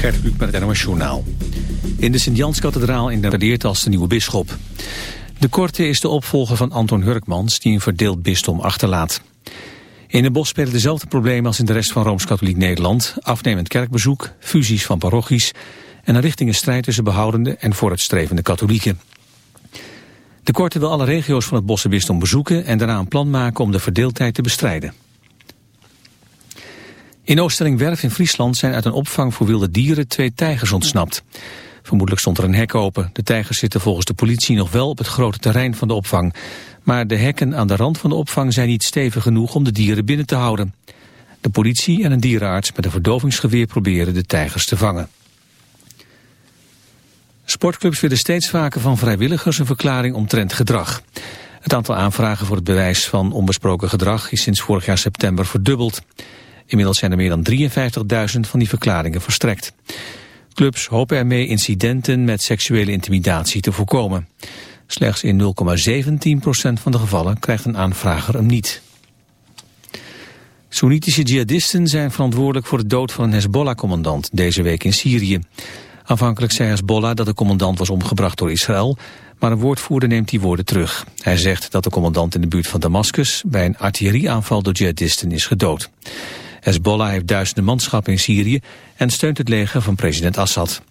Gert Kluk met het NOS Journaal. In de Sint-Janskathedraal in de als de nieuwe bisschop. De Korte is de opvolger van Anton Hurkmans die een verdeeld bisdom achterlaat. In de bos spelen dezelfde problemen als in de rest van Rooms-Katholiek Nederland. Afnemend kerkbezoek, fusies van parochies en een richtingenstrijd tussen behoudende en vooruitstrevende katholieken. De Korte wil alle regio's van het Bossenbisdom bezoeken en daarna een plan maken om de verdeeldheid te bestrijden. In Oosterling-Werf in Friesland zijn uit een opvang voor wilde dieren twee tijgers ontsnapt. Vermoedelijk stond er een hek open. De tijgers zitten volgens de politie nog wel op het grote terrein van de opvang. Maar de hekken aan de rand van de opvang zijn niet stevig genoeg om de dieren binnen te houden. De politie en een dierenarts met een verdovingsgeweer proberen de tijgers te vangen. Sportclubs willen steeds vaker van vrijwilligers een verklaring omtrent gedrag. Het aantal aanvragen voor het bewijs van onbesproken gedrag is sinds vorig jaar september verdubbeld. Inmiddels zijn er meer dan 53.000 van die verklaringen verstrekt. Clubs hopen ermee incidenten met seksuele intimidatie te voorkomen. Slechts in 0,17% van de gevallen krijgt een aanvrager hem niet. Soenitische jihadisten zijn verantwoordelijk voor de dood van een Hezbollah-commandant deze week in Syrië. Aanvankelijk zei Hezbollah dat de commandant was omgebracht door Israël, maar een woordvoerder neemt die woorden terug. Hij zegt dat de commandant in de buurt van Damascus bij een artillerieaanval door jihadisten is gedood. Hezbollah heeft duizenden manschappen in Syrië en steunt het leger van president Assad.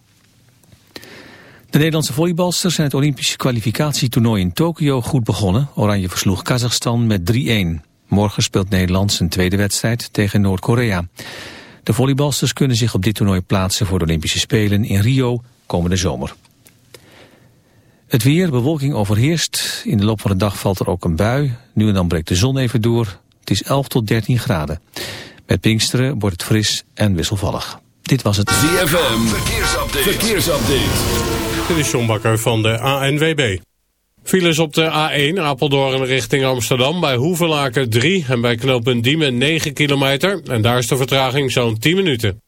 De Nederlandse volleybalsters zijn het Olympische kwalificatietoernooi in Tokio goed begonnen. Oranje versloeg Kazachstan met 3-1. Morgen speelt Nederland zijn tweede wedstrijd tegen Noord-Korea. De volleybalsters kunnen zich op dit toernooi plaatsen voor de Olympische Spelen in Rio komende zomer. Het weer, bewolking overheerst. In de loop van de dag valt er ook een bui. Nu en dan breekt de zon even door. Het is 11 tot 13 graden. Met Pinksteren wordt het fris en wisselvallig. Dit was het ZFM Verkeersupdate. Verkeersupdate. Dit is John Bakker van de ANWB. Files op de A1 Apeldoorn richting Amsterdam bij Hoevelaken 3 en bij knooppunt Diemen 9 kilometer. En daar is de vertraging zo'n 10 minuten.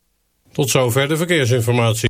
Tot zover de verkeersinformatie.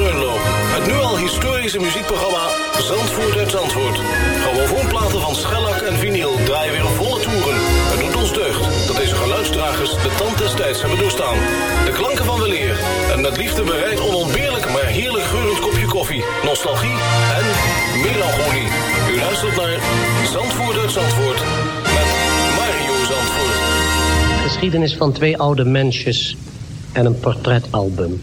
Het nu al historische muziekprogramma Zandvoort uit Zandvoort. Grammofoonplaten van schellak en vinyl draaien weer volle toeren. Het doet ons deugd dat deze geluidsdragers de tand des tijds hebben doorstaan. De klanken van weleer en met liefde bereid onontbeerlijk maar heerlijk geurend kopje koffie, nostalgie en melancholie. U luistert naar Zandvoort uit met Mario Zandvoort. Geschiedenis van twee oude mensjes en een portretalbum.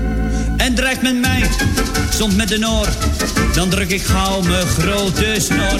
En dreigt met mij, soms met een oor. Dan druk ik gauw mijn grote snor.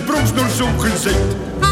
Me, dat is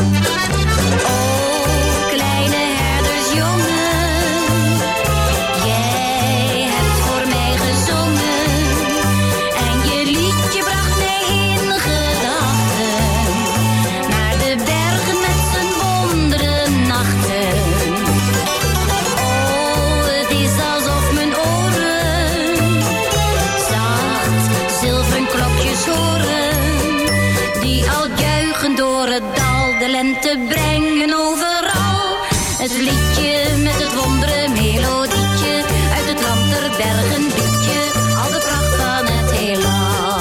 bergen bied je al de pracht van het heelal.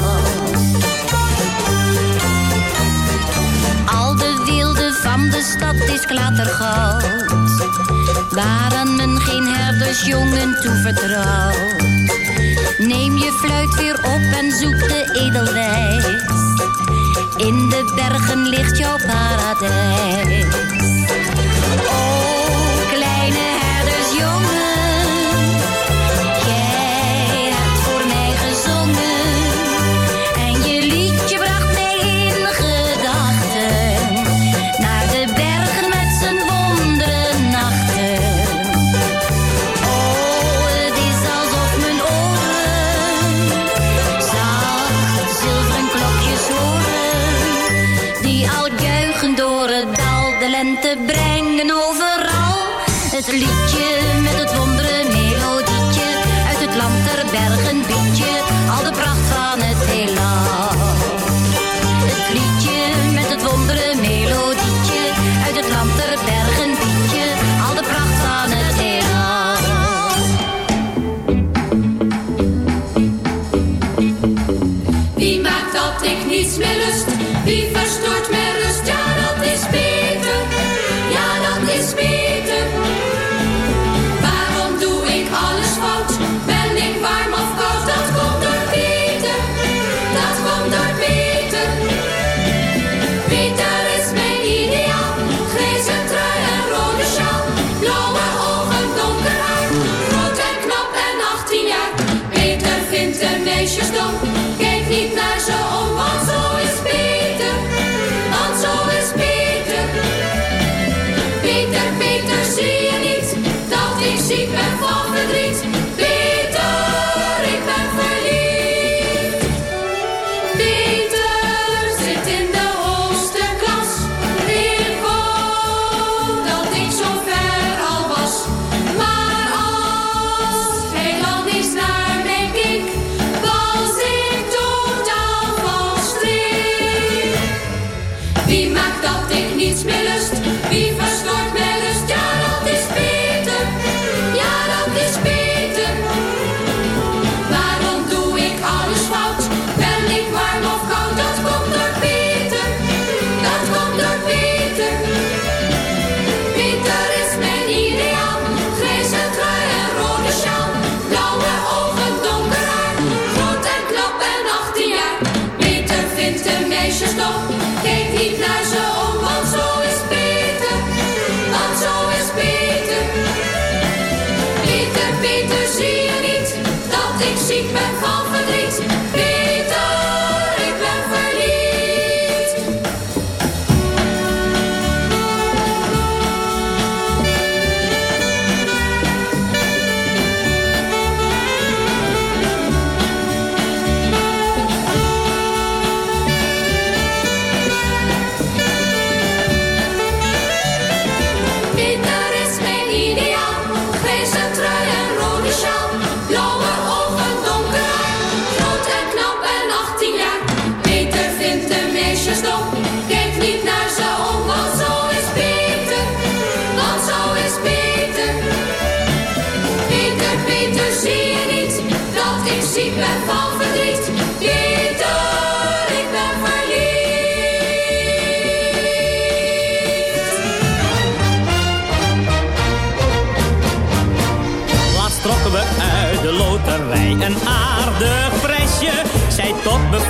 Al de wilde van de stad is klatergoud, waren men geen herdersjongen toevertrouwt? Neem je fluit weer op en zoek de edelwijs. In de bergen ligt jouw paradijs.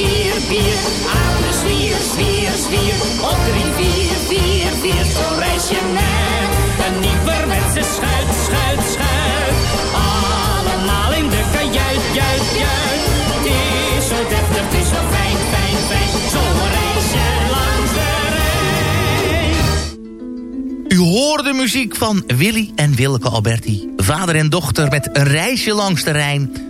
bier, bier, de zwier, zwier, zwier. Op drie, vier, vier, vier. Zo reis je met een nieuwerwetse schuit, schuit, schuit. Allemaal in de kajuit, juit, juit. Het is zo deftig, het is zo fijn, fijn, fijn. Zo reis je langs de Rijn. U hoorde de muziek van Willy en Willeke Alberti. Vader en dochter met een reisje langs de Rijn.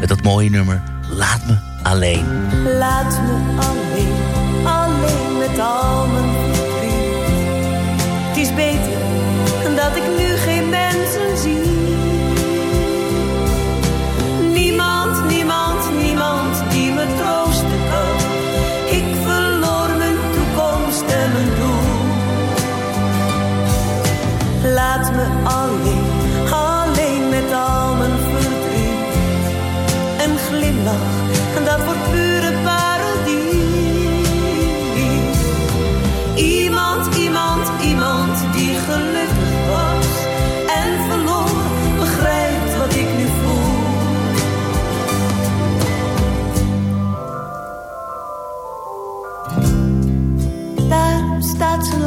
met dat mooie nummer Laat Me Alleen. Laat me alleen, alleen met al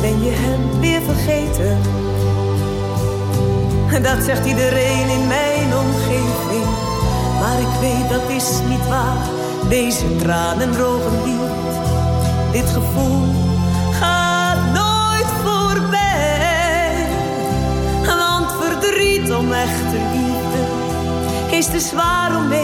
Ben je hem weer vergeten? Dat zegt iedereen in mijn omgeving. Maar Maar ik weet dat is niet waar, deze tranen drogen niet. Dit gevoel gaat nooit voorbij. Want verdriet om echte liefde is te zwaar om mee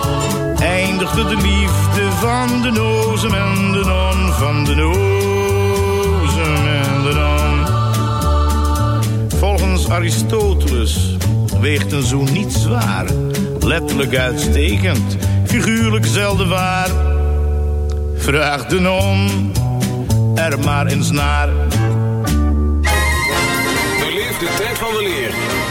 Eindigde de liefde van de nozem en de non van de nozem de non. Volgens Aristoteles weegt een zoen niet zwaar. Letterlijk uitstekend, figuurlijk zelden waar. Vraag de non er maar eens naar. Beleef de tijd van weleer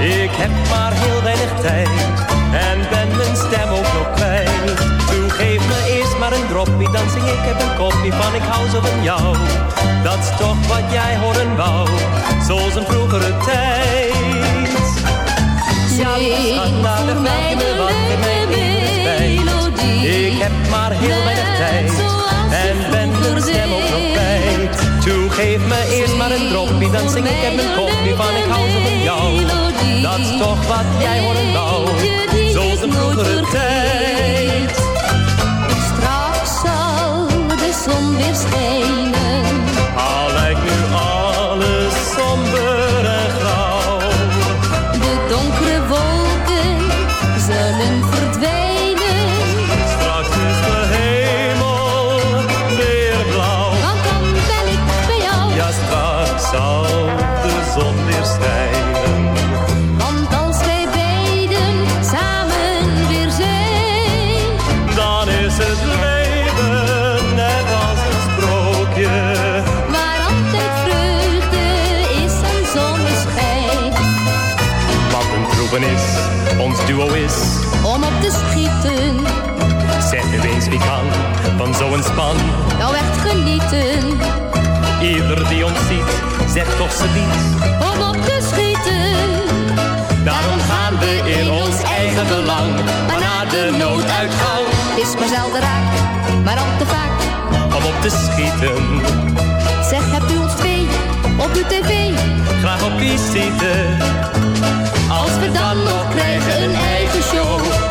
Ik heb maar heel weinig tijd en ben mijn stem ook nog kwijt. Toen geef me eerst maar een droppie, dan zing ik heb een kopje van ik hou zo van jou. Dat is toch wat jij horen wou, zoals een vroegere tijd. Ja, schat, vraag je me wat, geef me even respijt. Ik heb maar heel weinig tijd en Toe geef me eerst maar een droppie, dan zing ik heb een kopje van ik hou zo van jou. Dat is toch wat jij horen wou, zoals een vroegere tijd. Straks zal de zon weer schijnen. Van zo'n span. nou echt genieten. Ieder die ons ziet, zegt toch ze niet. Om op te schieten. Daarom gaan we in ons eigen belang. Maar na de nooduitgang, Het is maar zelden raak, maar al te vaak. om op te schieten. Zeg, hebt u ons twee op uw tv? Graag op visite. Als we dan nog krijgen een show,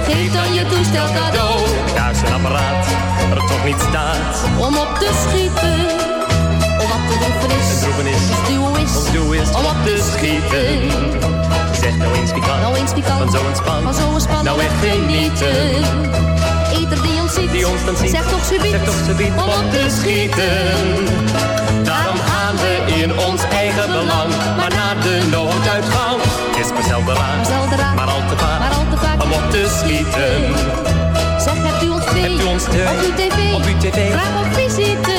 geef dan je toestel cadeau. Thuis een apparaat, er toch niet staat. Om op te schieten, of wat de droeven is. Een droeven is, duo is, doel is. Om op te schieten. Zeg nou eens wie kan, Nou eens wie kan, van zo'n span. van zo'n span. Nou echt genieten. ieder die ons ziet, die ons dan ziet, zeg toch subiet, zeg toch subiet om op te schieten. Daarom gaan we in ons eigen belang, maar naar de nooduitgang is raar, zelden raar, maar al te vaak, schieten. Zeg, hebt u ons u ons op uw tv, op uw tv, graag op visite.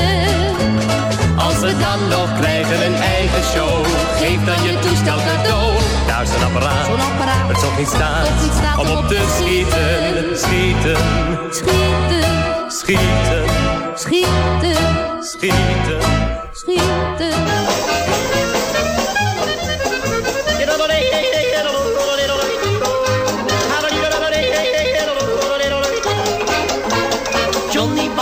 Als we dan nog krijgen een eigen show, geef dan je toestel cadeau. Daar is een apparaat, Zo'n apparaat, het toch niet staat om op te schieten. Schieten, Schieten, schieten, schieten, schieten. schieten. Johnny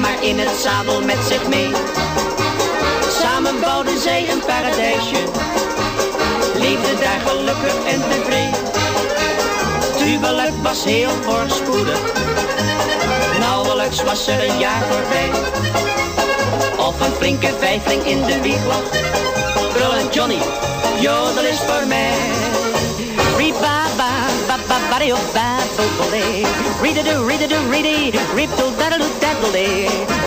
maar in het zadel met zich mee. Samen bouwden zij een paradijsje, leefden daar gelukkig en tevreden. Huwelijk was heel voorspoedig, nauwelijks was er een jaar voorbij. Of een flinke vijfling in de wieg lag, brullend Johnny, jodel is voor mij. hopefully. Read a do, read a do, ready. Reap do, daddle daddle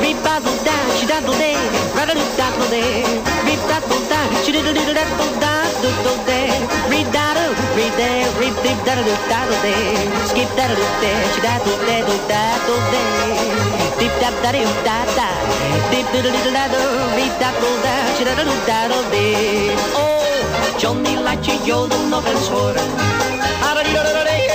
Reap basil dash, daddle day. Raddle daddle day. Reap daddle dash, diddle diddle daddle daddle day. Read daddle, read day, reap deep daddle daddle day. Skip daddle dash, daddle daddle daddle day. Deep dab daddy da da. Deep diddle diddle daddle. Reap daddle dash, daddle daddle day. Oh, Johnny, laat je joden nog eens horen. Adadidadadadee.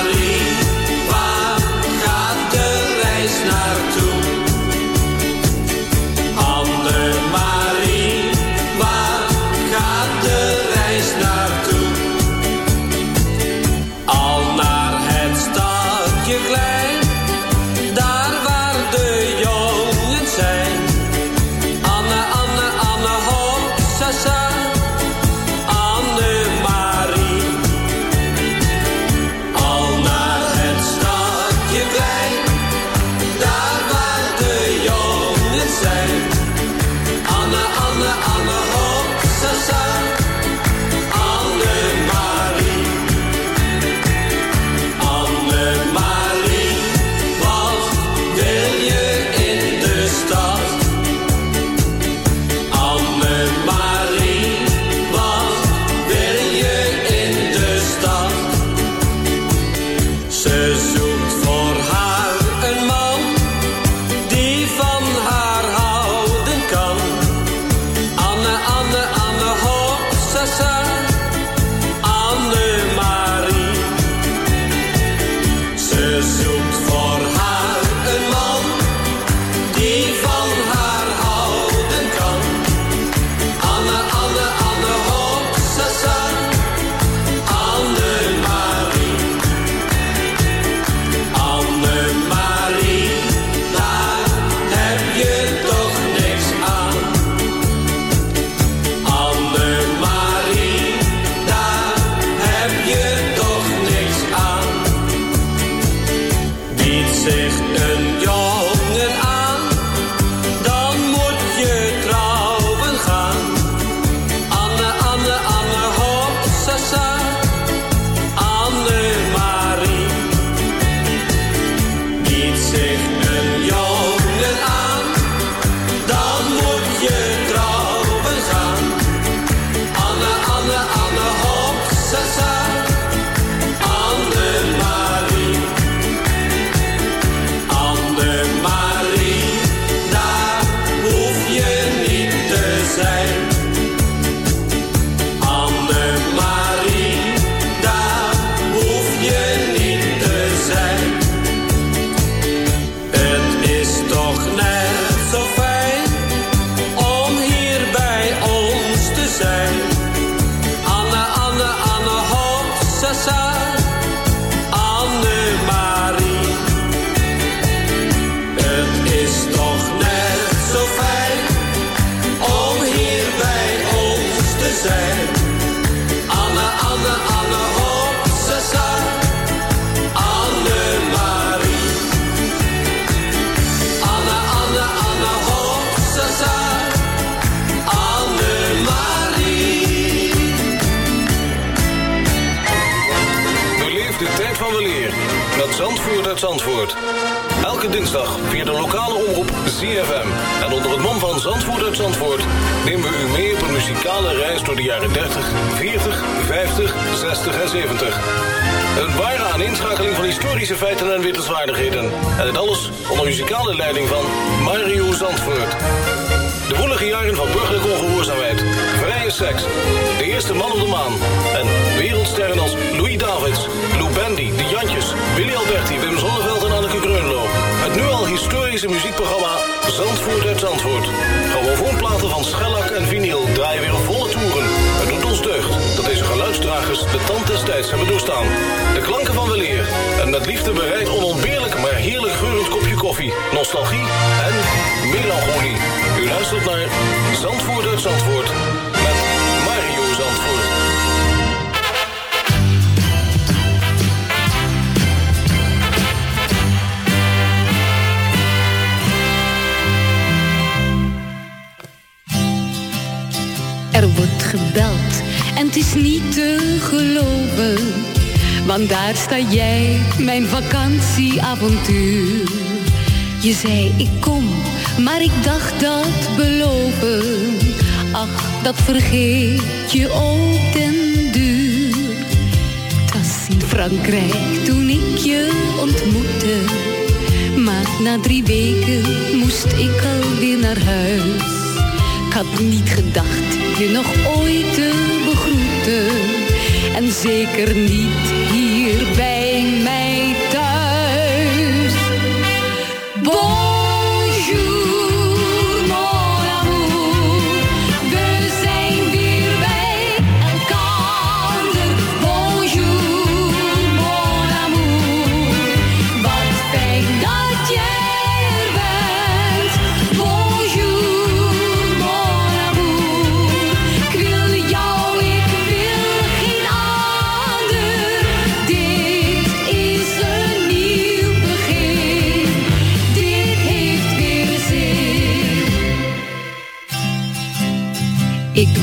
nostalgie en melancholie. U luistert naar Zandvoort Zandvoort met Mario Zandvoort. Er wordt gebeld en het is niet te geloven. Want daar sta jij, mijn vakantieavontuur. Je zei ik kom, maar ik dacht dat beloven. Ach, dat vergeet je ook den duur. Het was in Frankrijk toen ik je ontmoette. Maar na drie weken moest ik alweer naar huis. Ik had niet gedacht je nog ooit te begroeten. En zeker niet hier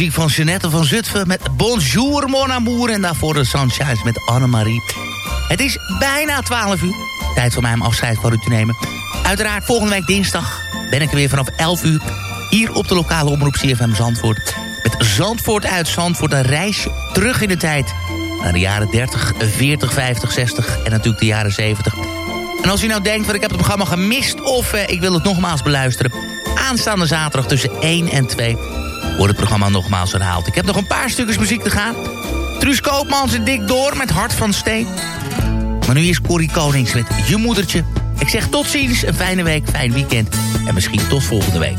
muziek van Jeanette van Zutphen met Bonjour mon amour. En daarvoor de Sunshine met Annemarie. Het is bijna 12 uur. Tijd voor mij om afscheid van u te nemen. Uiteraard volgende week dinsdag ben ik er weer vanaf 11 uur... hier op de lokale omroep CFM Zandvoort. Met Zandvoort uit Zandvoort, een reisje terug in de tijd... naar de jaren 30, 40, 50, 60 en natuurlijk de jaren 70. En als u nou denkt, van ik heb het programma gemist... of eh, ik wil het nogmaals beluisteren... aanstaande zaterdag tussen 1 en 2 wordt het programma nogmaals herhaald. Ik heb nog een paar stukjes muziek te gaan. Truus Koopmans en Dik Door met Hart van Steen. Maar nu is Corrie Konings met Je Moedertje. Ik zeg tot ziens, een fijne week, fijn weekend... en misschien tot volgende week.